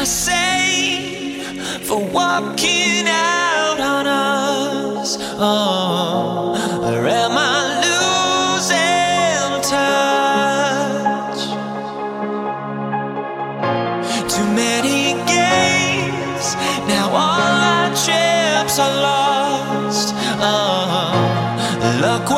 I say for walking out on us? Oh, or am I losing touch? Too many games, now all our chips are lost. Oh, look